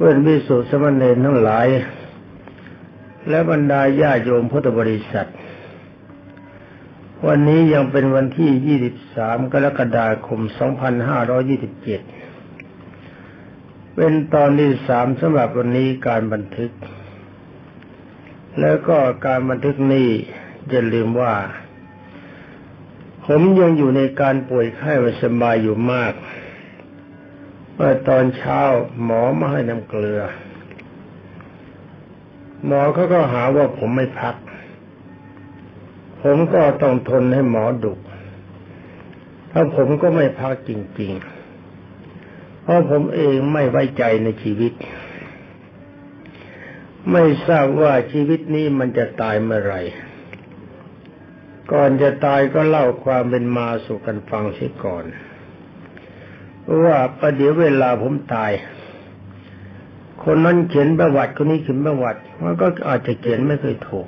เพื่อนวิสุทธิสมณเณรทั้งหลาย และบรรดาญาโยมพุทธบริษัท วันนี้ยังเป็นวันที่ 23 กรกฎาคม 2527 เป็นตอนที่สามสำหรับวันนี้การบันทึก แล้วก็การบันทึกนี้อย่าลืมว่า ผมยังอยู่ในการป่วยไข้ไม่สบายอยู่มาก เมื่อตอนเช้าหมอมาให้น้ำเกลือ หมอเขาก็หาว่าผมไม่พัก ผมก็ต้องทนให้หมอดุถ้าผมก็ไม่พักจริง ๆ เพราะผมเองไม่ไว้ใจในชีวิต ไม่ทราบว่าชีวิตนี้มันจะตายเมื่อไหร่ ก่อนจะตายก็เล่าความเป็นมาสู่กันฟังเสียก่อน ว่าประเดี๋ยวเวลาผมตาย คนนั้นเขียนประวัติคนนี้เขียนประวัติมันก็อาจจะเขียนไม่เคยถูก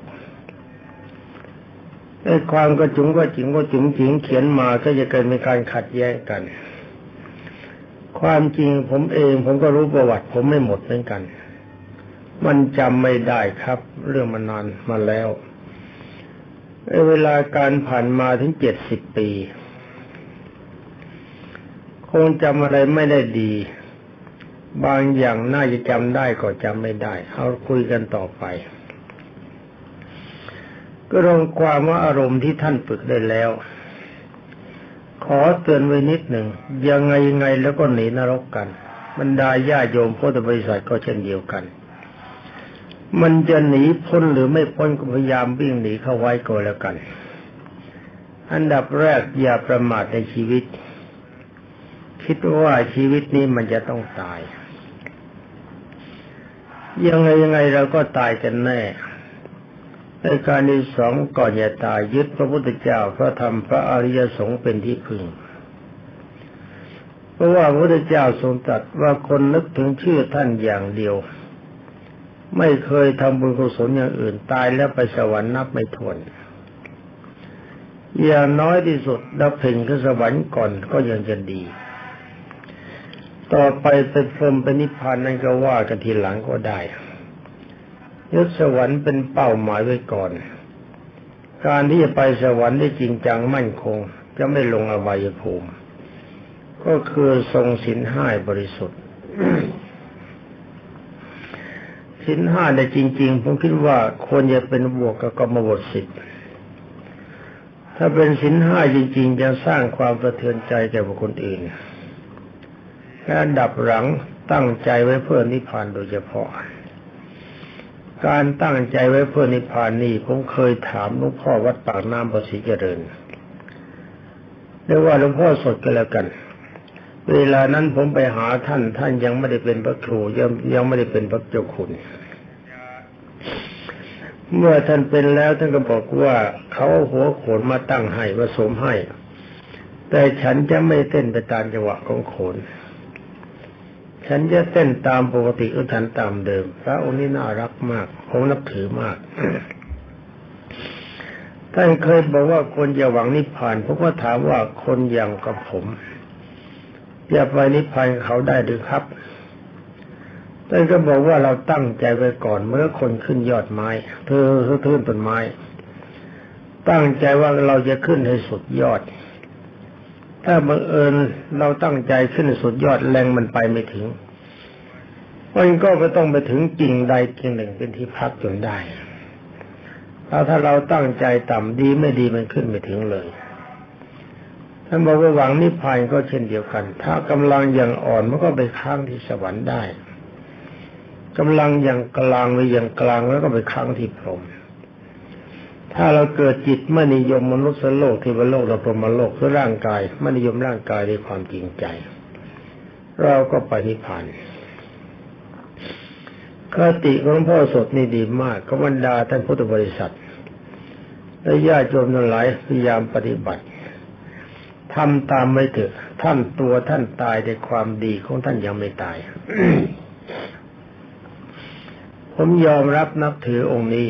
ไอ้ความกระจุงก็จิงก็จุงจิงเขียนมาก็จะเกิดมีการขัดแย้งกัน ความจริงผมเองผมก็รู้ประวัติ ผมไม่หมดเหมือนกัน มันจำไม่ได้ครับ เรื่องมันนานมาแล้วเวลาการผ่านมาถึงเจ็ดสิบปี คงจำอะไรไม่ได้ดี บางอย่างน่าจะจำได้ก็จำไม่ได้เอาคุยกันต่อไป ก็ลงความว่าอารมณ์ที่ท่านฝึกได้แล้ว ขอเตือนไว้นิดหนึ่งยังไงยังไงแล้วก็หนีนรกกัน บรรดาญาโยมพุทธบริษัทก็เช่นเดียวกัน มันจะหนีพ้นหรือไม่พ้นก็พยายามวิ่งหนีเข้าไว้ก็แล้วกัน อันดับแรกอย่าประมาทในชีวิต คิดว่าชีวิตนี้มันจะต้องตาย ยังไงยังไงเราก็ตายกันแน่ในการที่สองก่อนจะตายยึดพระพุทธเจ้าพระธรรมพระอริยสงฆ์เป็นที่พึ่ง เพราะว่าพระพุทธเจ้าทรงตรัสว่าคนนึกถึงชื่อท่านอย่างเดียว ไม่เคยทำบุญกุศลอย่างอื่นตายแล้วไปสวรรค์นับไม่ถ้วนอย่างน้อยที่สุดดับเพ่งขึ้นสวรรค์ก่อนก็ยังจะดี ต่อไปเป็นพรมเป็นนิพพานนั่นก็ว่ากันทีหลังก็ได้ยศสวรรค์เป็นเป้าหมายไว้ก่อน การที่จะไปสวรรค์ได้จริงจังมั่นคง จะไม่ลงอบายภูมิ ก็คือทรงสินห้าบริสุทธิ์สินห้าในจริง ๆ ผมคิดว่าควรจะเป็นบวกกับกรรมบทสิทธิ์ถ้าเป็นสินห้าจริง ๆ จะสร้างความสะเทือนใจแก่บุคคลอื่น และดับหลังตั้งใจไว้เพื่อนิพพานโดยเฉพาะ การตั้งใจไว้เพื่อนิพพานนี่ผมเคยถามหลวงพ่อวัดปากน้ำประสิเจริญเรียกว่าหลวงพ่อสดก็แล้วกัน เวลานั้นผมไปหาท่านท่านยังไม่ได้เป็นพระครูยังยังไม่ได้เป็นพระเจ้าคุณ เมื่อท่านเป็นแล้วท่านก็บอกว่าเขาหัวโขนมาตั้งให้ผสมให้ แต่ฉันจะไม่เต้นไปตามจังหวะของโขน ฉันจะเต้นตามปกติอุทันตามเดิม พระองค์นี้น่ารักมากผมนับถือมากท่านเคยบอกว่าคนจะหวังนิพพานผมก็ถามว่าคนอย่างกับผมจะไปนิพพานเขาได้หรือครับท่านก็บอกว่าเราตั้งใจไว้ก่อนเมื่อคนขึ้นยอดไม้ เธอเธอทื่นต้นไม้ ตั้งใจว่าเราจะขึ้นให้สุดยอด ถ้าบังเอิญเราตั้งใจขึ้นสุดยอดแรงมันไปไม่ถึง มันก็ไม่ต้องไปถึงกิ่งใดกิ่งหนึ่งเป็นที่พักจนได้ถ้าถ้าเราตั้งใจต่ำดีไม่ดีมันขึ้นไม่ถึงเลยท่านบอกว่าหวังนิพพานก็เช่นเดียวกัน ถ้ากำลังอย่างอ่อนมันก็ไปค้างที่สวรรค์ได้กำลังอย่างกลางหรืออย่างกลางแล้วก็ไปค้างที่พรหม ถ้าเราเกิดจิตไม่นิยมมนุษย์โลกเทวโลกเราพรหมโลกคือร่างกายไม่นิยมร่างกายด้วยความจริงใจ เราก็ไปนิพพานคติของพ่อสดนี่ดีมากก็บรรดาท่านพุทธบริษัทและญาติโยมทั้งหลายพยายามปฏิบัติทำตามไม่เถอะท่านตัวท่านตายในความดีของท่านยังไม่ตาย ผมยอมรับนับถือองค์นี้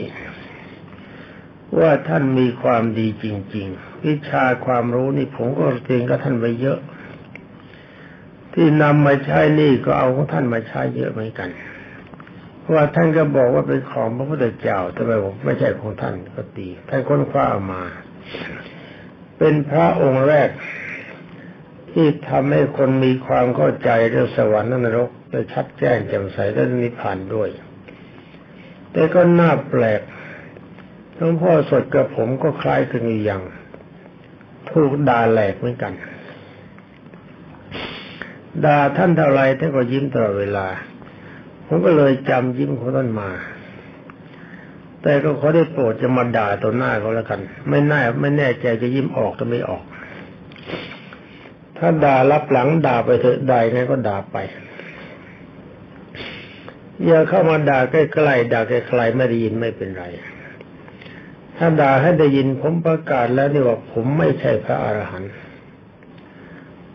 ว่าท่านมีความดีจริง ๆ วิชาความรู้นี่ผมก็เรียนกับท่านไปเยอะ ที่นำมาใช้นี่ก็เอาของท่านมาใช้เยอะเหมือนกันว่าท่านก็บอกว่าเป็นของพระพุทธเจ้าแต่ไม่บอกไม่ใช่ของท่านก็ตีท่านค้นคว้ามา เป็นพระองค์แรก ที่ทำให้คนมีความเข้าใจเรื่องสวรรค์นรกได้ชัดแจ้งแจ่มใสและนิพพานด้วย แต่ก็น่าแปลก หลวงพ่อสดกับผมก็คล้ายกันอยู่อย่างถูกด่าแหลกเหมือนกันด่าท่านเท่าไรท่านก็ยิ้มตลอดเวลา ผมก็เลยจำยิ้มของท่านมา แต่ก็ขอได้โปรดจะมาด่าต่อหน้าเขาแล้วกัน ไม่น่ไม่แน่ใจจะยิ้มออกจะไม่ออก ถ้าด่ารับหลังด่าไปเถอะด่าไงก็ด่าไป อย่าเข้ามาด่าใกล้ๆด่าไกลๆไม่ได้ยินไม่เป็นไร ถ้าด่าให้ได้ยินผมประกาศแล้วนี่ว่าผมไม่ใช่พระอรหันต์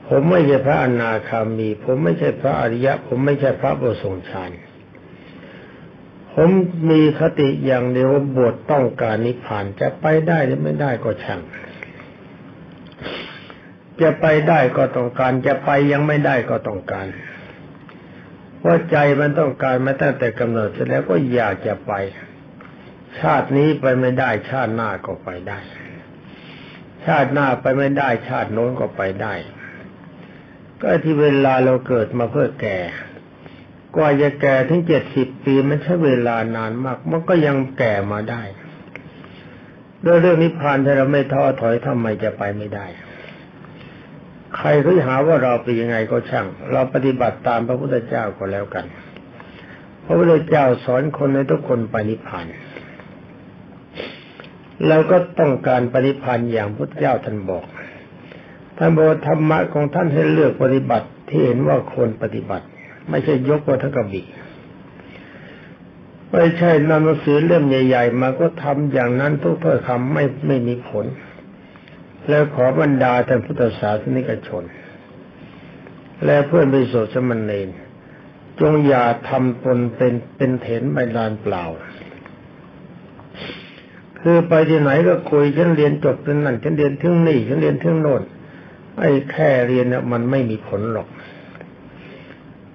ผมไม่ใช่พระอนาคามี ผมไม่ใช่พระอริยะ ผมไม่ใช่พระบุทรงฌานผมมีคติอย่างเดียวว่าบวชต้องการนิพพานจะไปได้หรือไม่ได้ก็ช่างจะไปได้ก็ต้องการ จะไปยังไม่ได้ก็ต้องการเพราะใจมันต้องการมาตั้งแต่กำเนิดเสร็จแล้วก็อยากจะไป ชาตินี้ไปไม่ได้ชาติหน้าก็ไปได้ ชาติหน้าไปไม่ได้ ชาติโน้นก็ไปได้ ก็ที่เวลาเราเกิดมาเพื่อแก่กว่าจะแก่ถึงเจ็ดสิบปีมันใช้เวลานานมาก มันก็ยังแก่มาได้ด้วยเรื่องนิพพานถ้าเราไม่ท้อถอยทำไมจะไปไม่ได้ ใครเขาหาว่าเราเป็นยังไงก็ช่าง เราปฏิบัติตามพระพุทธเจ้าก็แล้วกันพระพุทธเจ้าสอนคนในทุกคนไปนิพพาน เราก็ต้องการปฏิพันธ์อย่างพุทธเจ้าท่านบอก ท่านบอกธรรมะของท่านให้เลือกปฏิบัติที่เห็นว่าควรปฏิบัติ ไม่ใช่ยกว่าทั้งกะบีไม่ใช่นำหนังสือเล่มใหญ่ ๆ มาก็ทำอย่างนั้นทุกถ้อคำไม่ไม่มีผล แล้วขอบรรดาท่านพุทธศาสนิกชน และเพื่อนไปโสดสมณเณรจงอย่าทำตนเป็นเป็นเถนใบลานเปล่า คือไปที่ไหนก็คุยฉันเรียนจบเป็นนั่นฉันเรียนถึงนี่ฉันเรียนถึงโน่นไอ้แค่เรียนเนี่ยมันไม่มีผลหรอก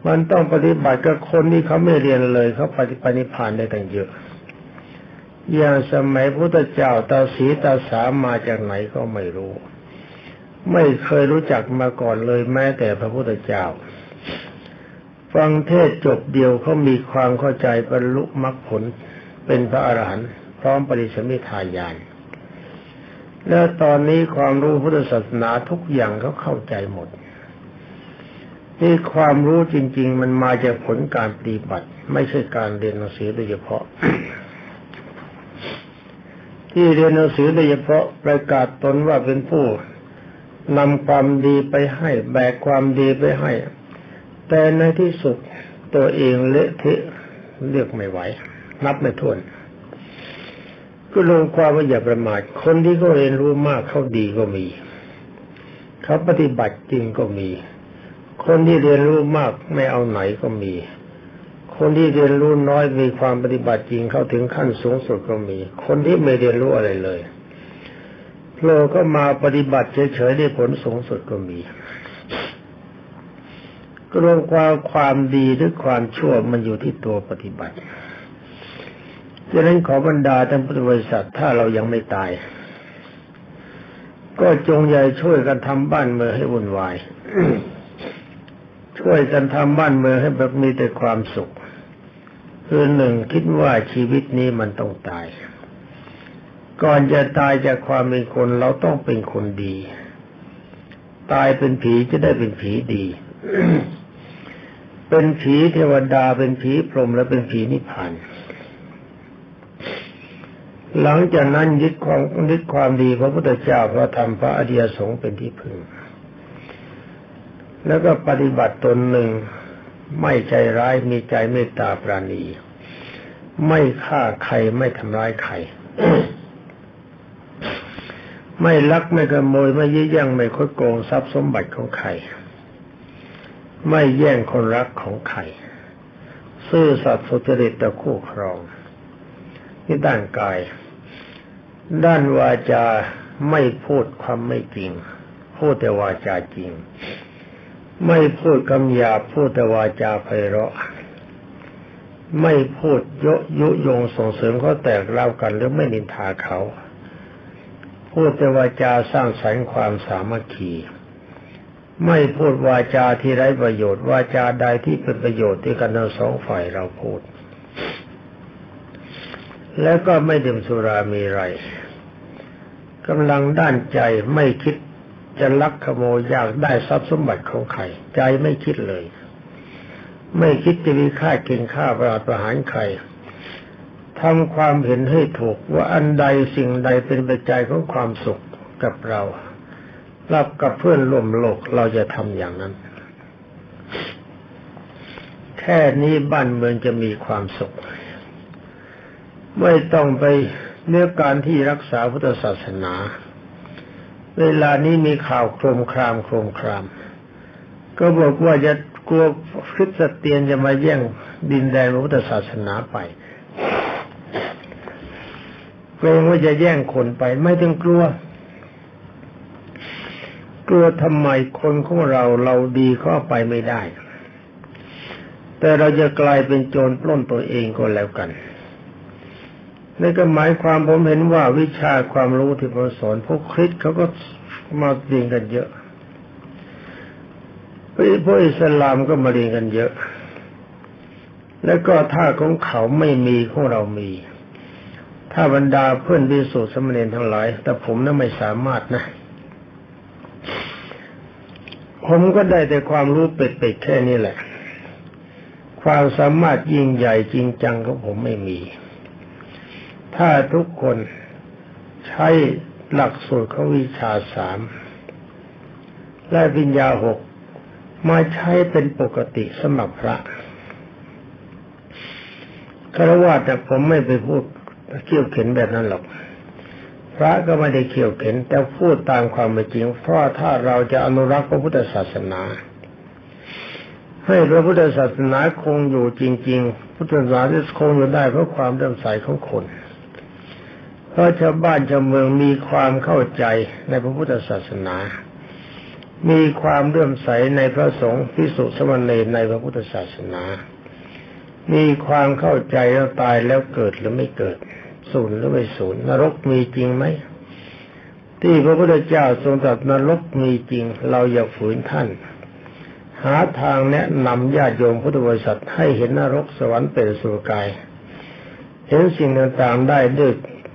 มันต้องปฏิบัติกับคนที่เขาไม่เรียนเลยเขาปฏิปนิพานได้ตั้งเยอะ อย่างสมัยพุทธเจ้าตาสีตาสามาจากไหนก็ไม่รู้ ไม่เคยรู้จักมาก่อนเลยแม้แต่พระพุทธเจ้า ฟังเทศจบเดียวเขามีความเข้าใจบรรลุมรรคผลเป็นพระอรหันต์ พร้อมปริสมิทายานแล้วตอนนี้ความรู้พุทธศาสนาทุกอย่างเขาเข้าใจหมด นี่ความรู้จริง ๆ มันมาจากผลการปฏิบัติ ไม่ใช่การเรียนหนังสือโดยเฉพาะ ที่เรียนหนังสือโดยเฉพาะประกาศตนว่าเป็นผู้นำความดีไปให้ แบกความดีไปให้ แต่ในที่สุดตัวเองเละเทะเลือกไม่ไหว นับไม่ถ้วน ก็ลงความว่าอย่าประมาทคนที่เขาเรียนรู้มากเขาดีก็มีเขาปฏิบัติจริงก็มี คนที่เรียนรู้มากไม่เอาไหนก็มี คนที่เรียนรู้น้อยมีความปฏิบัติจริงเข้าถึงขั้นสูงสุดก็มี คนที่ไม่เรียนรู้อะไรเลยโผล่ก็มาปฏิบัติเฉยๆได้ผลสูงสุดก็มีก็รวมความความดีหรือความชั่วมันอยู่ที่ตัวปฏิบัติ ดังนั้นขอบรรดาท่านพุทธบริษัทถ้าเรายังไม่ตาย ก็จงใหญ่ช่วยกันทำบ้านเมืองให้วุ่นวายช่วยกันทำบ้านเมืองให้แบบมีแต่ความสุข คือหนึ่งคิดว่าชีวิตนี้มันต้องตาย ก่อนจะตายจากความเป็นคนเราต้องเป็นคนดี ตายเป็นผีจะได้เป็นผีดี เป็นผีเทวดาเป็นผีพรหมและเป็นผีนิพพาน หลังจากนั้นยึดความยึดความดีพระพุทธเจ้าพระธรรมพระอริยสงฆ์เป็นที่พึ่ง แล้วก็ปฏิบัติตนหนึ่งไม่ใจร้ายมีใจเมตตาปราณี ไม่ฆ่าใครไม่ทำร้ายใคร ไม่ลักไม่ขโมยไม่ยื้อยังไม่คดโกงทรัพย์สมบัติของใคร ไม่แย่งคนรักของใครซื่อสัตย์สุจริตต่อคู่ครอง ที่ด้านกาย ด้านวาจาไม่พูดความไม่จริง พูดแต่วาจาจริง ไม่พูดคำหยาพูดแต่วาจาไพเราะ ไม่พูดยยุยงส่งเสริมเขาแตกเล่ากันหรือไม่นินทาเขา พูดแต่วาจาสร้างสรรค์ความสามัคคีไม่พูดวาจาที่ไร้ประโยชน์วาจาใดที่เป็นประโยชน์ที่กันทั้งสองฝ่ายเราพูด แล้วก็ไม่ดื่มสุรามีไรกำลังด้านใจไม่คิดจะลักขโมยอยากได้ทรัพย์สมบัติของใคร ใจไม่คิดเลย ไม่คิดจะมีค่ากินข้าประหารประหารใครทำความเห็นให้ถูกว่าอันใดสิ่งใดเป็นปัจจัยของความสุขกับเรารับกับเพื่อนร่วมโลกเราจะทำอย่างนั้น แค่นี้บ้านเมืองจะมีความสุข ไม่ต้องไปเนื้อการที่รักษาพุทธศาสนา เวลานี้มีข่าวโครมครามโครมคราม ก็บอกว่าจะกลัวคริสเตียนจะมาแย่งดินแดนพุทธศาสนาไปเกรงว่าจะแย่งคนไปไม่ต้องกลัว กลัวทำไมคนของเราเราดีเข้าไปไม่ได้ แต่เราจะกลายเป็นโจรปล้นตัวเองก็แล้วกัน นี่ก็หมายความผมเห็นว่าวิชาความรู้ที่ผมสอนพวกคริสเขาก็มาเรียนกันเยอะพวกอิสลามก็มาเรียนกันเยอะ แล้วก็ถ้าของเขาไม่มีของเรามี ถ้าบรรดาเพื่อนวิสุทธิสมณีทั้งหลาย แต่ผมนั้นไม่สามารถนะ ผมก็ได้แต่ความรู้เป็ดๆแค่นี้แหละ ความสามารถยิ่งใหญ่จริงจังของผมไม่มี ถ้าทุกคนใช้หลักสูตรของวิชาสามและวิญญาหกมาใช้เป็นปกติสำหรับพระคารวะแต่ผมไม่ไปพูดเขี่ยวเข็นแบบนั้นหรอก พระก็ไม่ได้เขี่ยวเข็น แต่พูดตามความเป็นจริง เพราะถ้าเราจะอนุรักษ์พระพุทธศาสนา ให้พระพุทธศาสนาคงอยู่จริง ๆ พุทธศาสนาจะคงอยู่ได้เพราะความเริ่มใสของคน ราะชาวบ้านชาวเมืองมีความเข้าใจในพระพุทธศาสนา มีความเลื่อมใสในพระสงฆ์พิสุสมณีในพระพุทธศาสนา มีความเข้าใจแล้วตายแล้วเกิดหรือไม่เกิดสูญหรือไม่สูญนรกมีจริงไหมที่พระพุทธเจ้าทรงตรัสนรกมีจริง เราอย่าฝืนท่าน หาทางแนะนำญาติโยมพุทธบริษัทให้เห็นนรกสวรรค์เป็นสุกาย เห็นสิ่งต่างๆได้ด้วย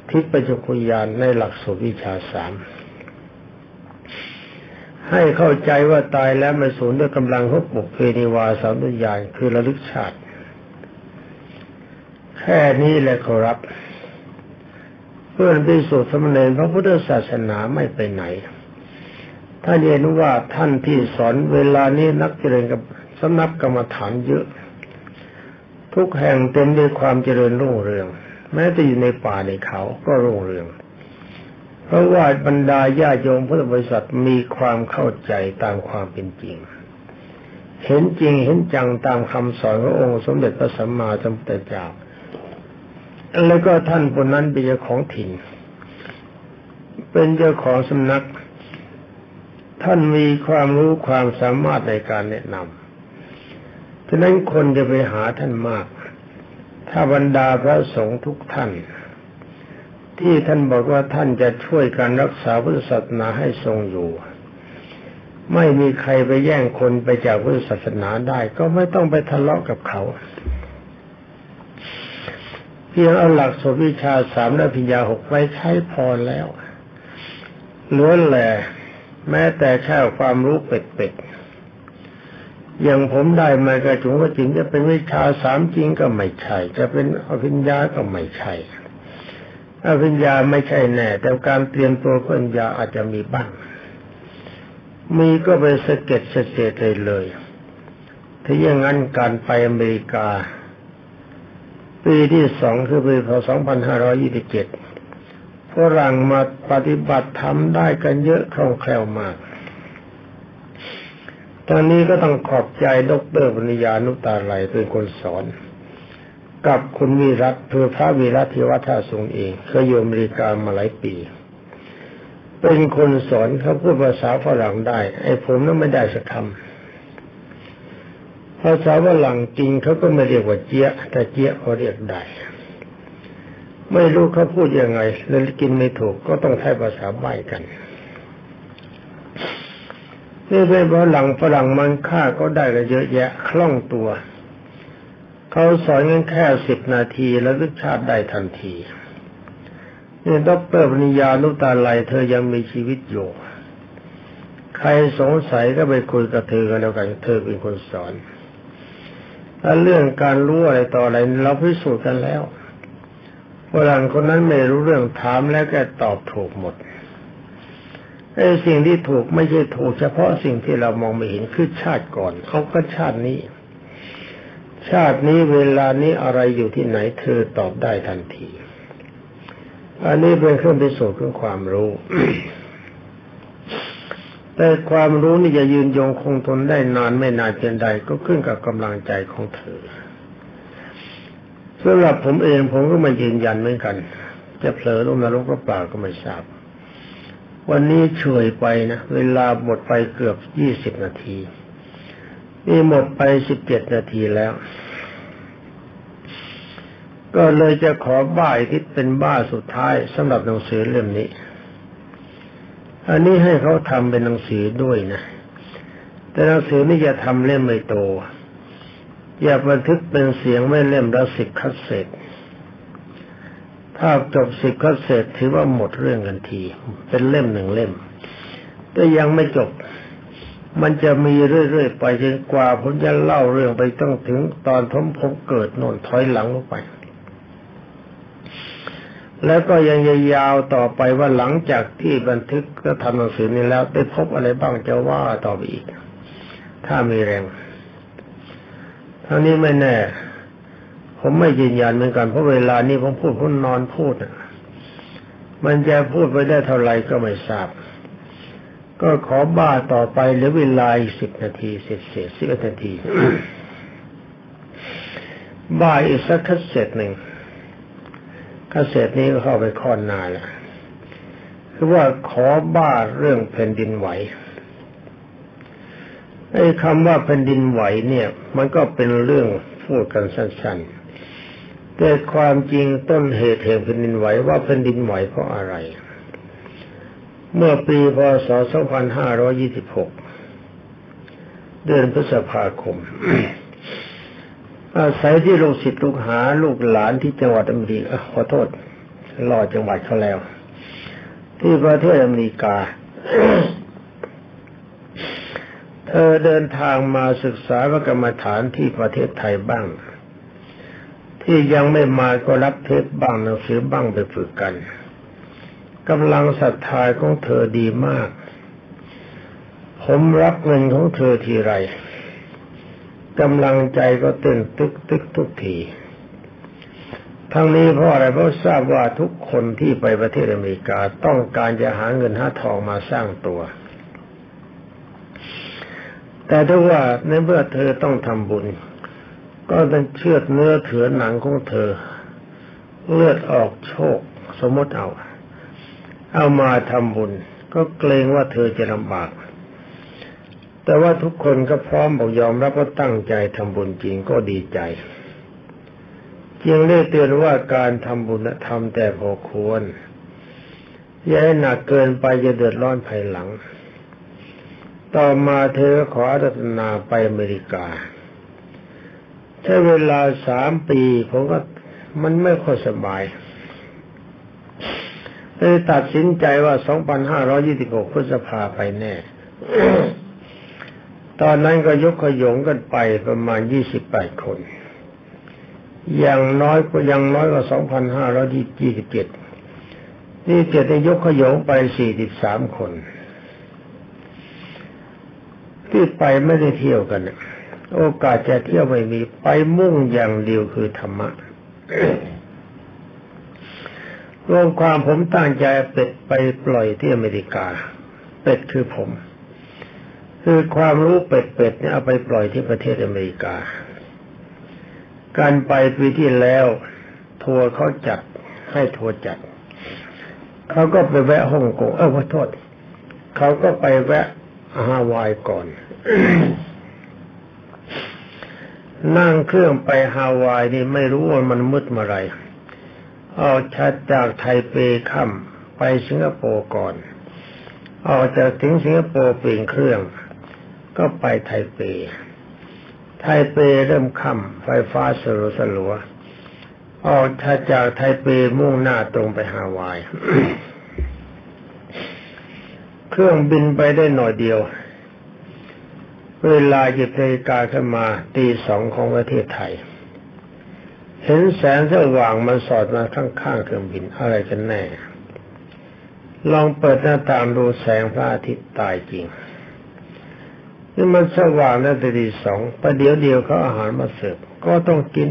ทิพยจักรยานในหลักสูตรวิชาสามให้เข้าใจว่าตายแล้วไม่สูญด้วยกำลังของปุกเพนิวาสามตุญานคือระลึกชาติ แค่นี้แหละครับ เพื่อนพิสุทธิสมณีพระพุทธศาสนาไม่ไปไหน ถ้าเรียนว่าท่านที่สอนเวลานี้นักเจริญกับสำนักกรรมฐานเยอะ ทุกแห่งเต็มด้วยความเจริญรุ่งเรือง แม้จะอยู่ในป่าในเขาก็รุ่งเรืองเพราะว่าบรรดาญาโยมพุทธบริษัทมีความเข้าใจตามความเป็นจริง เห็นจริงเห็นจังตามคำสอนขององค์สมเด็จพระสัมมาสัมพุทธเจ้าแล้วก็ท่านคนนั้นเป็นเจ้าของถิ่น เป็นเจ้าของสำนัก ท่านมีความรู้ความสามารถในการแนะนำฉะนั้นคนจะไปหาท่านมาก ถ้าบรรดาพระสงฆ์ทุกท่าน ที่ท่านบอกว่าท่านจะช่วยการรักษาพุทธศาสนาให้ทรงอยู่ ไม่มีใครไปแย่งคนไปจากพุทธศาสนาได้ ก็ไม่ต้องไปทะเลาะกับเขาเพียงเอาหลักสวิชาสามและพิญญาหกไว้ใช้พอแล้วล้วนแหละแม้แต่แค่ความรู้เป็ดๆ อย่างผมได้มากระจุงก็จริงจะเป็นวิชาสามจริงก็ไม่ใช่จะเป็นอภิญญาก็ไม่ใช่อภิญญาไม่ใช่แน่ แต่การเตรียมตัวปัญญาอาจจะมีบ้าง มีก็ไปสเก็ตสเกตเลยเลยถ้าอย่างนั้นการไปอเมริกา ปีที่สองคือปีพศ2527ฝรั่งมาปฏิบัติธรรมได้กันเยอะคล่องแคล่วมาก ตอนนี้ก็ต้องขอบใจดรปริยานุตาไลเป็นคนสอน กับคุณวิรัตเพื่อพระวิรัติวัฒนทรงเองเคยอยู่อเมริกามาหลายปี เป็นคนสอนเขาพูดภาษาฝรั่งได้ ไอ้ผมนั้นไม่ได้สักคำภาษาฝรั่งจริงเขาก็ไม่เรียกว่าเจี๊ยแต่เจี๊ยเขาเรียกได้ไม่รู้เขาพูดยังไงแล้วกินไม่ถูกก็ต้องใช้ภาษาใบ้กัน นี่เป็นฝรั่งฝรั่งมันฆ่าก็ได้กันเยอะแยะคล่องตัว เขาสอนกันแค่สิบนาทีแล้วลึกชาติได้ทันทีนี่ดรปริญญานุตาไลเธอยังมีชีวิตอยู่ ใครสงสัยก็ไปคุยกับเธอกันแล้วกันเธอเป็นคนสอนถ้าเรื่องการรู้อะไรต่ออะไรเราพิสูจน์กันแล้วฝรั่งคนนั้นไม่รู้เรื่องถามแล้วแกตอบถูกหมด ไอ้สิ่งที่ถูกไม่ใช่ถูกเฉพาะสิ่งที่เรามองไม่เห็นคือชาติก่อนเขาก็ชาตินี้ ชาตินี้เวลานี้อะไรอยู่ที่ไหนเธอตอบได้ทันที อันนี้เป็นเครื่องพิสูจน์ของความรู้ แต่ความรู้นี่จะยืนยงคงทนได้นานไม่นานเพียงใดก็ขึ้นกับกำลังใจของเธอสำหรับผมเองผมก็มายืนยันเหมือนกัน จะเผลอลงนรกก็เปล่าก็ไม่ทราบ วันนี้ช่วยไปนะ เวลาหมดไปเกือบยี่สิบนาที นี่หมดไปสิบเจ็ดนาทีแล้ว ก็เลยจะขอบ้าที่เป็นบ้าสุดท้ายสำหรับหนังสือเล่มนี้ อันนี้ให้เขาทำเป็นหนังสือด้วยนะ แต่หนังสือนี่จะทำเล่มไม่โต อย่าบันทึกเป็นเสียงไม่เล่มละสิบคัสเซ็ต ถ้าจบสิบคัสเซ็ตถือว่าหมดเรื่องกันที เป็นเล่มหนึ่งเล่ม แต่ยังไม่จบ มันจะมีเรื่อยๆไปจนกว่าผมจะเล่าเรื่องไปต้องถึงตอนทมผมเกิดโน่นถอยหลังลงไป แล้วก็ยังยาวต่อไปว่าหลังจากที่บันทึกก็ทำหนังสือนี้แล้วได้พบอะไรบ้างจะว่าต่อไปอีก ถ้ามีแรงทั้งนี้ไม่แน่ ผมไม่ยืนยันเหมือนกันเพราะเวลานี้ผมพูดผมนอนพูดมันจะพูดไปได้เท่าไหร่ก็ไม่ทราบ ก็ขอบ้าต่อไปเหลือเวลาอีกสิบนาทีเสร็จเสร็จสิบนาที บ้าอีกสักคัสเซ็ตหนึ่งคัสเซ็ตนี้ก็เข้าไปค่อนนาแล้วคือว่าขอบ้าเรื่องแผ่นดินไหวไอ้คำว่าแผ่นดินไหวเนี่ย มันก็เป็นเรื่องพูดกันสั้นๆ แต่ความจริงต้นเหตุแห่งแผ่นดินไหวว่าแผ่นดินไหวเพราะอะไร เมื่อปีพศ 2526 เดือนพฤษภาคม อาศัยที่ลูกศิษย์ลูกหาลูกหลานที่จังหวัดอเมริกาขอโทษรอจังหวัดเขาแล้ว ที่ประเทศอเมริกา เธอเดินทางมาศึกษาพระกรรมฐานที่ประเทศไทยบ้าง ที่ยังไม่มาก็รับเทปบ้างหนังสือบ้างไปฝึกกันกำลังศรัทธาของเธอดีมาก ผมรับเงินของเธอทีไรกำลังใจก็เต้นตึกตึกทุกที ทั้งนี้เพราะอะไรเพราะทราบว่าทุกคนที่ไปประเทศอเมริกาต้องการจะหาเงินหาทองมาสร้างตัว แต่ถ้าว่าในเมื่อเธอต้องทำบุญ ก็ต้องเชือดเนื้อเถือหนังของเธอ เลือดออกโชค สมมติเอา เอามาทำบุญ ก็เกรงว่าเธอจะลำบาก แต่ว่าทุกคนก็พร้อมบอกยอมรับว่าตั้งใจทำบุญจริงก็ดีใจเพียงได้เตือนว่าการทำบุญทำแต่พอควร อย่าให้หนักเกินไปจะเดือดร้อนภายหลัง ต่อมาเธอขออารัตนาไปอเมริกา ใช้เวลาสามปีผมก็มันไม่ค่อยสบายเลยตัดสินใจว่า 2,526 พฤษภาไปแน่ ตอนนั้นก็ยกขยงกันไปประมาณ 28 คน อย่างน้อยก็ยังน้อยกว่า 2,527 นี่เจ็ดยกขยงไป 43 คน ที่ไปไม่ได้เที่ยวกัน โอกาสจะเที่ยวไม่มีไปมุ่งอย่างเดียวคือธรรมะรวมความผมตั้งใจเป็ดไปปล่อยที่อเมริกา เป็ดคือผม คือความรู้เป็ดเป็ดเนี่ยเอาไปปล่อยที่ประเทศอเมริกา การไปปีที่แล้ว ทัวร์เขาจัดให้ทัวร์จัดเขาก็ไปแวะฮ่องกงเออขอโทษเขาก็ไปแวะฮาวายก่อน นั่งเครื่องไปฮาวายนี่ไม่รู้ว่ามันมืดเมื่อไรออกชัดจากไทเปค่ำไปสิงคโปร์ก่อนออกจากถึงสิงคโปร์เปลี่ยนเครื่อง ก็ไปไทเป ไทเปเริ่มค่ำไฟฟ้าสลัวสลัวออกจากไทเปมุ่งหน้าตรงไปฮาวาย เครื่องบินไปได้หน่อยเดียว เวลาหยิบนาฬิกาขึ้นมาตีสองของประเทศไทย เห็นแสงสว่างมันสอดมาข้างๆเครื่องบินอะไรกันแน่ ลองเปิดหน้าต่างดูแสงพระอาทิตย์ตายจริงนี่มันสว่างตั้งแต่ตีสองประเดี๋ยวเดียวเขาอาหารมาเสิร์ฟก็ต้องกิน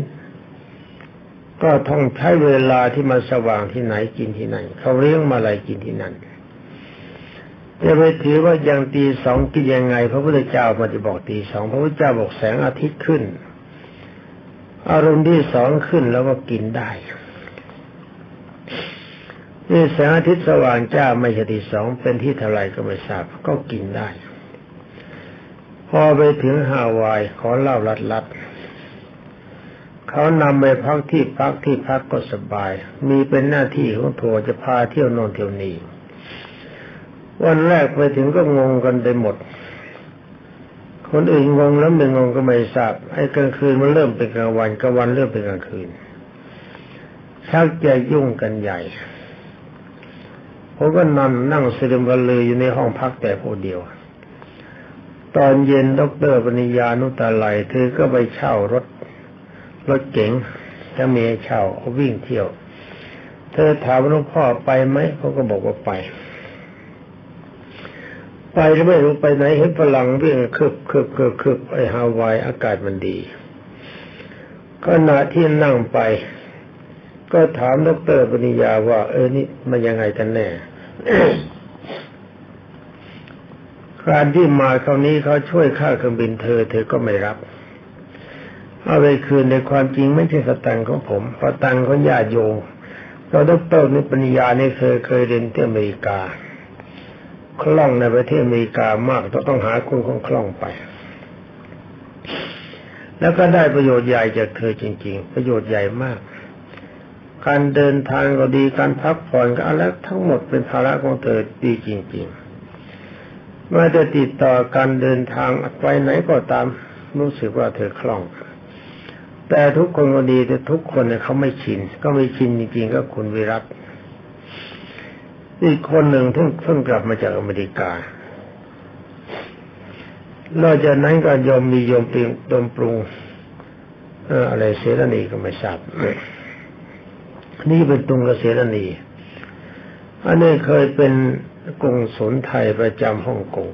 ก็ต้องใช้เวลาที่มันสว่างที่ไหนกินที่นั่นเขาเลี้ยงมาอะไรกินที่นั่น จะไปถือว่ายังตีสองกินยังไง พระพุทธเจ้ามาจะบอกตีสองพระพุทธเจ้าบอกแสงอาทิตย์ขึ้น อารมณ์ที่สองขึ้นแล้วก็กินได้นี่แสงอาทิตย์สว่างจ้าไม่ใช่ที่สองเป็นที่เท่าไรก็ไม่ทราบก็กินได้ พอไปถึงฮาวายขอเล่าลัดลัดเขานำไปพักที่พักที่พักก็สบาย มีเป็นหน้าที่ของทัวจะพาเที่ยวนอนเที่ยวนี้ วันแรกไปถึงก็งงกันไปหมด คนอื่นงงแล้วไม่งงก็ไม่ทราบไอ้กลางคืนมันเริ่มเป็นกลางวันกลางวันเริ่มเป็นกลางคืนชักจะยุ่งกันใหญ่ผมก็นั่งนั่งสิริมวลือยู่ในห้องพักแต่ผู้เดียว ตอนเย็นดรปณิยานุตาไลเธอก็ไปเช่ารถ รถเก๋งจะมีเช่าเขาวิ่งเที่ยว เธอถามหลวงพ่อไปไหมเขาก็บอกว่าไป ไปไม่รู้ไปไหนเห็นฝรั่งวิ่งคืบคืบคืบคืบไอฮาวายอากาศมันดีขณะที่นั่งไป ก็ถามดรปริยาว่า เออนี่มันยังไงกันแน่การที่มาคราวนี้เขาช่วยค่าเครื่องบินเธอ เธอก็ไม่รับเอาไปคืนในความจริงไม่ใช่สตังของผมเพราะตังของญาติโยมเราดรในปัญญานี่เคยเคยเรียนที่อเมริกา คล่องในประเทศอเมริกามากต้องต้องหาคนของคล่องไป แล้วก็ได้ประโยชน์ใหญ่จากเธอจริง ๆ ประโยชน์ใหญ่มาก การเดินทางก็ดีการพักผ่อนก็อะไรทั้งหมดเป็นภาระของเธอดีจริง ๆ เมื่อจะติดต่อการเดินทางไปไหนก็ตามรู้สึกว่าเธอคล่อง แต่ทุกคนก็ดีแต่ทุกคนเนี่ยเขาไม่ชิน ก็ไม่ชินจริงๆก็คุณวิรัต อีกคนหนึ่งเพิ่งเพิ่งกลับมาจากอเมริกานอกจากนั้นก็ยอมมียอมปรุงยมปรุงอะไรเสรณีก็ไม่ทราบนี่เป็นตุงกเสรณีอันนี้เคยเป็นกงสุนไทยประจำฮ่องกง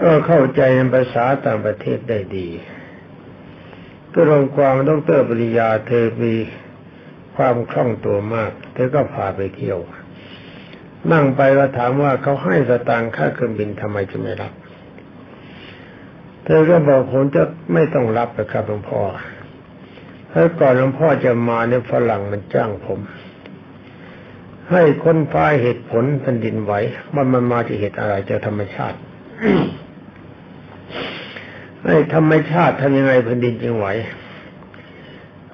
ก็เข้าใจในภาษาต่างประเทศได้ดีก็รองกวางดรปริยาเธอมีความคล่องตัวมาก เธอก็พาไปเที่ยว นั่งไปก็ถามว่าเขาให้สตางค์ค่าเครื่องบินทำไมจะไม่รับ เธอก็บอกผมจะไม่ต้องรับนะครับหลวงพ่อเพราก่อนหลวงพ่อจะมาเนี่ยฝรั่งมันจ้างผม ให้ค้นฟ้าเหตุผลแผ่นดินไหวมันมันมาจากเหตุอะไรจากธรรมชาติไอ้ธรรมชาติทำยังไงแผ่นดินจึงไหว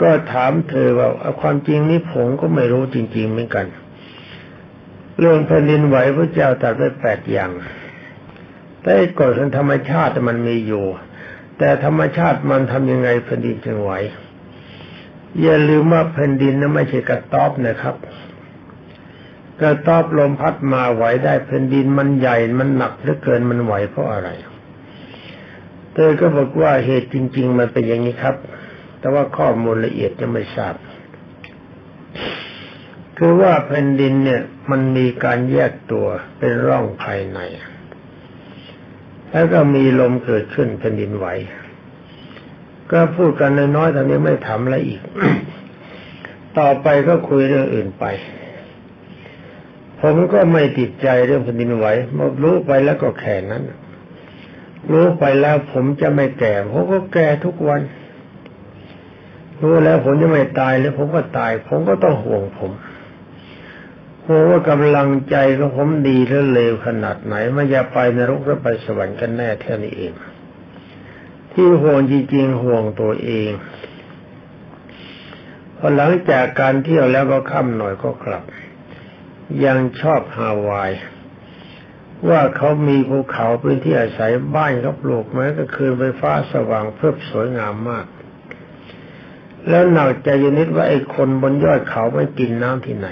ก็ถามเธอว่าความจริงนี่ผมก็ไม่รู้จริง ๆ เหมือนกัน เรื่องแผ่นดินไหวพระเจ้าตรัสไว้แปดอย่าง แต่กฎของธรรมชาติมันมีอยู่ แต่ธรรมชาติมันทำยังไงแผ่นดินจึงไหว อย่าลืมว่าแผ่นดินนั้นไม่ใช่กระต๊อบนะครับ กระต๊อบลมพัดมาไหวได้แผ่นดินมันใหญ่มันหนักเหลือเกินมันไหวเพราะอะไรเธอก็บอกว่าเหตุจริง ๆ มันเป็นอย่างนี้ครับ แต่ว่าข้อมูลละเอียดจะไม่ทราบ คือว่าแผ่นดินเนี่ยมันมีการแยกตัวเป็นร่องภายใน แล้วก็มีลมเกิดขึ้นแผ่นดินไหว ก็พูดกันน้อยๆตอนนี้ไม่ทำอะไรอีก ต่อไปก็คุยเรื่องอื่นไป ผมก็ไม่ติดใจเรื่องแผ่นดินไหวมารู้ไปแล้วก็แค่นั้น รู้ไปแล้วผมจะไม่แก่ผมก็แก่ทุกวันรู้แล้วผมจะไม่ตายแล้วผมก็ตาย ผมก็ต้องห่วงผม ห่วงว่ากำลังใจของผมดีหรือเลวขนาดไหนมันจะไปนรกหรือไปสวรรค์กันแน่แค่นี้เอง ที่ห่วงจริงๆห่วงตัวเองพอหลังจากการเที่ยวแล้วก็ค่ำหน่อยก็กลับ ยังชอบฮาวาย ว่าเขามีภูเขาเป็นที่อาศัยบ้านเขาปลูกไม้ก็คืนไฟฟ้าสว่างเพิ่มสวยงามมาก แล้วหนักใจยนิดว่าไอ้คนบนยอดเขาไม่กินน้ำที่ไหน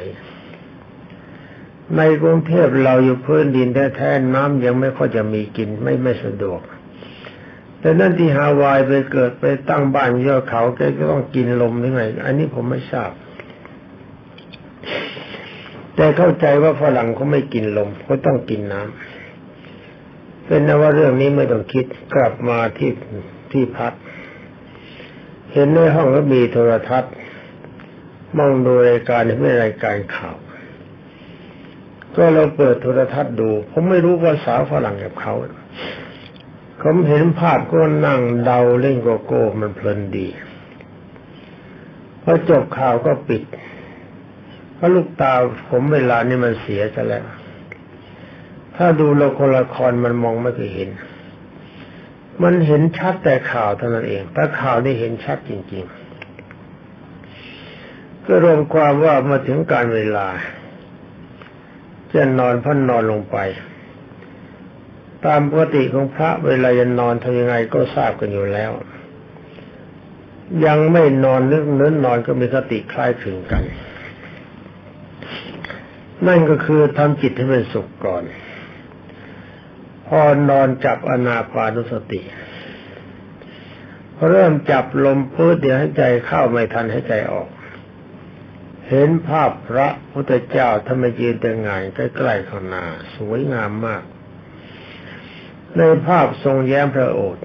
ในกรุงเทพเราอยู่พื้นดินแท้ๆน้ำยังไม่ค่อยจะมีกินไม่ไม่สะดวก แต่นั่นที่ฮาวายไปเกิดไปตั้งบ้านยอดเขาแกก็ต้องกินลมหรือไง อันนี้ผมไม่ทราบ แต่เข้าใจว่าฝรั่งเขาไม่กินลมเขาต้องกินน้ำเป็นนว่าเรื่องนี้ไม่ต้องคิดกลับมาที่ที่พักเห็นในห้องก็มีโทรทัศน์มองดูรายการไม่รายการข่าว ก็เราเปิดโทรทัศน์ดู ผมไม่รู้ภาษาฝรั่งกับเขาผมเห็นภาพก็นั่งเดาเล่นโกโก้มันเพลินดีพอจบข่าวก็ปิดเพราะลูกตาผมเวลานี้มันเสียซะแล้ว ถ้าดูละครละครมันมองไม่เคยเห็น มันเห็นชัดแต่ข่าวเท่านั้นเอง แต่ข่าวนี่เห็นชัดจริง ๆ ก็รวมความว่ามาถึงการเวลา จะนอนพันนอนลงไป ตามปกติของพระเวลาจะนอนทำยังไงก็ทราบกันอยู่แล้ว ยังไม่นอนนึกเนื้อนอนก็มีสติคล้ายถึงกัน นั่นก็คือทำจิตให้เป็นสุขก่อน พอนอนจับอนาปานุสติเริ่มจับลมพื้นเดี๋ยวให้ใจเข้าไม่ทันให้ใจออก เห็นภาพพระพุทธเจ้าทำไมยืนแต่งงานใกล้ๆข้างหน้าสวยงามมาก ในภาพทรงแย้มพระโอษฐ์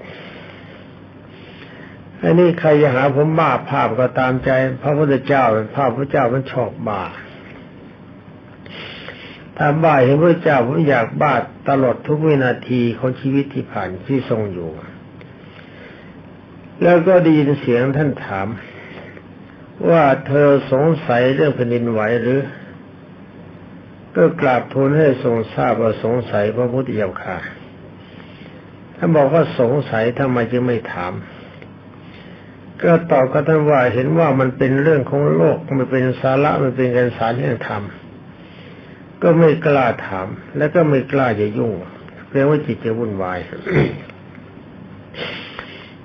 อันนี้ใครจะหาผมบ้าภาพก็ตามใจ พระพุทธเจ้าเป็นภาพพระเจ้ามันชอบบ้าถ้าบ้าเห็นพระเจ้าผมอยากบ้าตลอดทุกวินาทีของชีวิตที่ผ่านที่ทรงอยู่ แล้วก็ได้ยินเสียงท่านถาม ว่าเธอสงสัยเรื่องแผ่นดินไหวหรือ ก็กราบทูลให้ทรงทราบว่าสงสัยพระพุทธเจ้าค่ะท่านบอกว่าสงสัยทำไมจึงไม่ถาม ก็ตอบกับท่านว่าเห็นว่ามันเป็นเรื่องของโลกมันเป็นสาระมันเป็นการสารแห่งธรรมก็ไม่กล้าถาม และก็ไม่กล้าจะยุ่งเรียกว่าจิตจะวุ่นวาย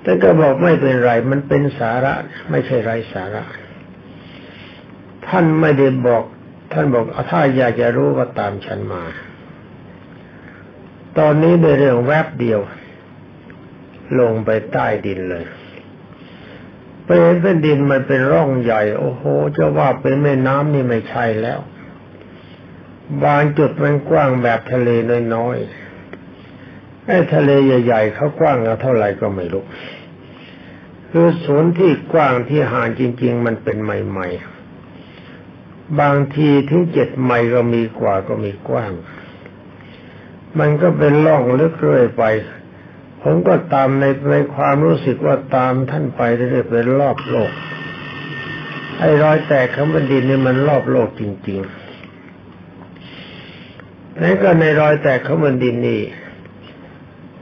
ท่านก็บอกไม่เป็นไร มันเป็นสาระ ไม่ใช่ไรสาระ ท่านไม่ได้บอก ท่านบอกถ้าอยากจะรู้ก็ตามฉันมา ตอนนี้ในเรื่องแวบเดียว ลงไปใต้ดินเลยไปเห็นแผ่นดินมันเป็นร่องใหญ่ โอ้โห จะว่าเป็นแม่น้ำนี่ไม่ใช่แล้ว บางจุดมันกว้างแบบทะเลน้อยๆไอ้ทะเลใหญ่ๆเขากว้างเท่าไหร่ก็ไม่รู้คือศูนที่กว้างที่ห่างจริง ๆ มันเป็นใหม่ ๆ บางทีถึงเจ็ดไมล์ก็มีกว่าก็มีกว้าง มันก็เป็นร่องลึกเรื่อยไป ผมก็ตามในในความรู้สึกว่าตามท่านไปเรื่อยๆไปรอบโลก ไอ้รอยแตกของแผ่นดินนี่มันรอบโลกจริงๆแล้วก็ในรอยแตกของแผ่นดินนี่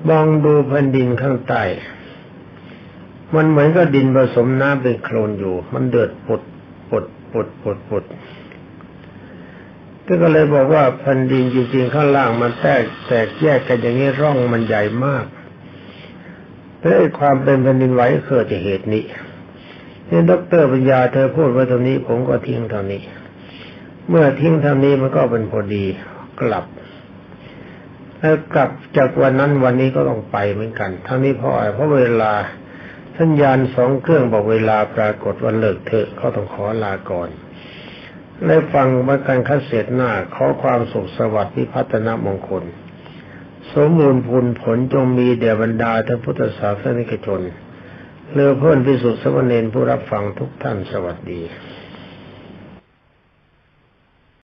มองดูแผ่นดินข้างใต้มันเหมือนกับดินผสมน้ำเป็นโคลนอยู่ มันเดือดปดปดปดปดปด ก็เลยบอกว่าแผ่นดินจริงๆข้างล่างมันแตกแตกแยกกันอย่างนี้ร่องมันใหญ่มากและความเป็นแผ่นดินไหวเกิดจากเหตุนี้นี่ดรปัญญาเธอพูดไว้ตรงนี้ผมก็ทิ้งเท่านี้ เมื่อทิ้งเท่านี้มันก็เป็นพอดีกลับแล้วกลับจากวันนั้นวันนี้ก็ต้องไปเหมือนกันทั้งนี้เพราะอะไรเพราะเวลาสัญญาณสองเครื่องบอกเวลาปรากฏวันเลิกเถอะเขาต้องขอลาก่อน และฟังมาการคัดเสร็จหน้าขอความสุขสวัสดิ์พิพัฒนมงคล สมบูรณ์ผลผลจงมีเด่บรรดาท่านพุทธศาสนิกชนเลือเพื่อนพิสุทธิ์สมณีผู้รับฟังทุกท่านสวัสดี